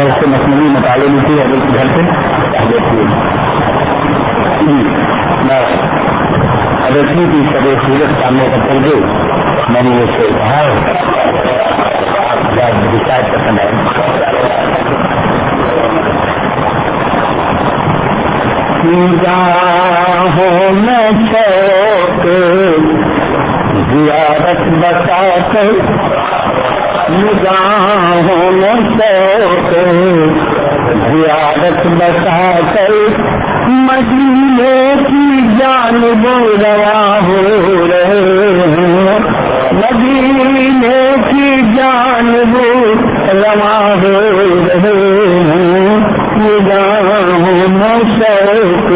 گھر سے مصنوعی مطالعے میں تھی حضرت گھر سے حضرت جی، کی سب سورت سامنے کا کر دے میں نے یہ سے کہا شاید پسند آئے۔ ہو، میں شوق زیارت بتا کر نگاہوں میں شوق زیارت بتا کر مدینے کی جانب روا ہو رہے ہیں۔ مدینے کی جانب روا ہو رہے ہیں۔ نگاہوں میں شوق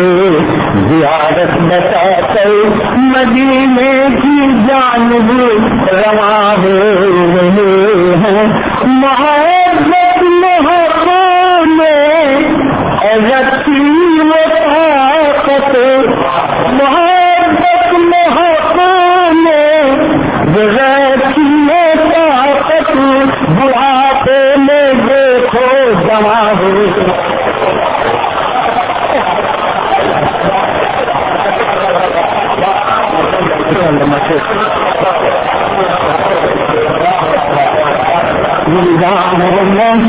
زیارت بتا کر مدینے کی جانب روا ہو رہے ہیں۔ محبت محبت میں رکھی طاقت، محبت محبت میں رکھی طاقت، بڑھاپے میں دیکھو جمع ہو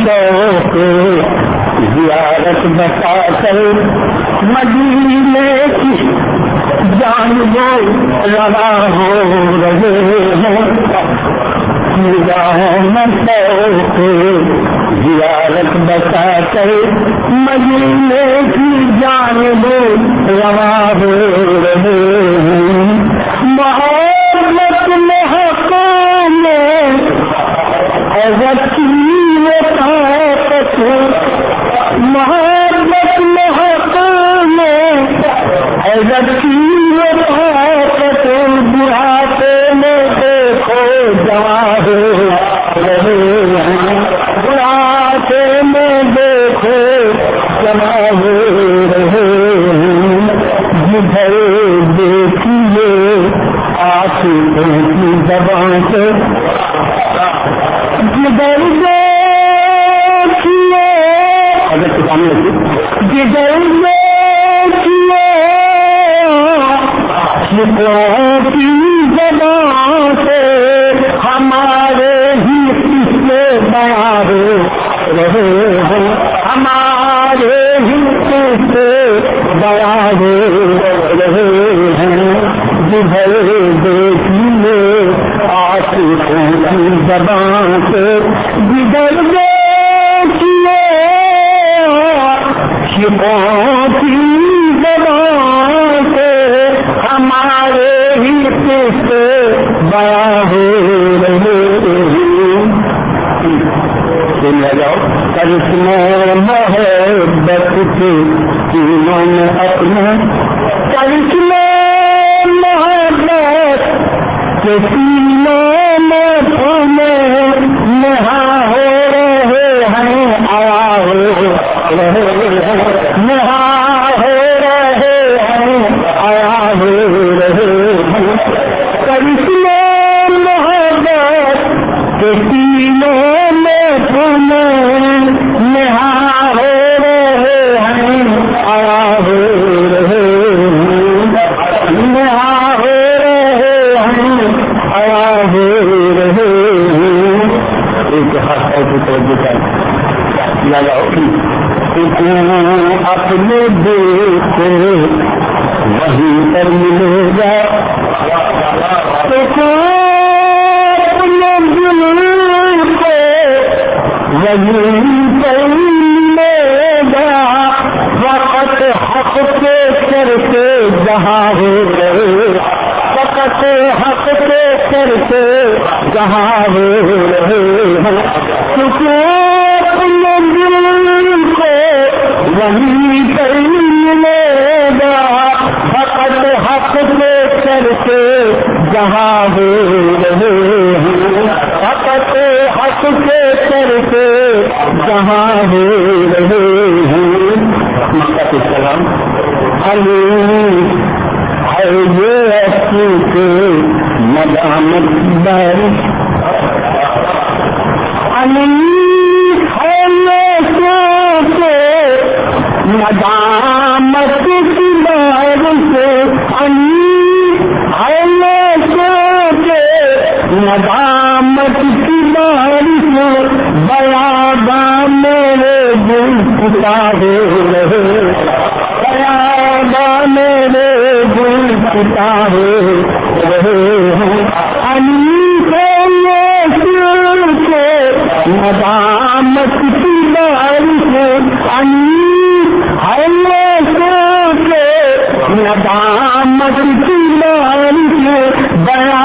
شوق زیارت بتا کر مدینے کی جان وہ روا ہو رہے ہیں۔ شوق زیارت بتا کر مدینے کی جان وہ روا ہو رہے آشکوں کرشمے محبت کے تینوں میں اپنے کرشمے محبت کے تینوں میں تمہیں نہا ہو رہے ہیں آیا ہو رہے ہیں نہا ہو رہے ہیں آیا ہو رہے ہیں کرشمے محبت کے اپنے دیکھو وہیں پر ملے گا۔ دل کو وہیں پر ملے گا۔ وقت حق کے سر جہاں ہو وقت حق کے جہاں ہو رہے ہیں حق کے سر سے جہاں ہو رہے ہیں۔ محمد السلام علی ہے یہ کے مدامت بارش علی ہے یہ کی سے سوچے ندامت کی لہر سے بیا بام میرے دل پتا ہو رہے بیا بام میرے دل پتا ہو رہے ہیں ندامت کی لہر سے ندامت کی لہر سے بیا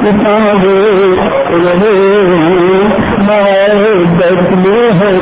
کتاب رہے میں بدلے ہے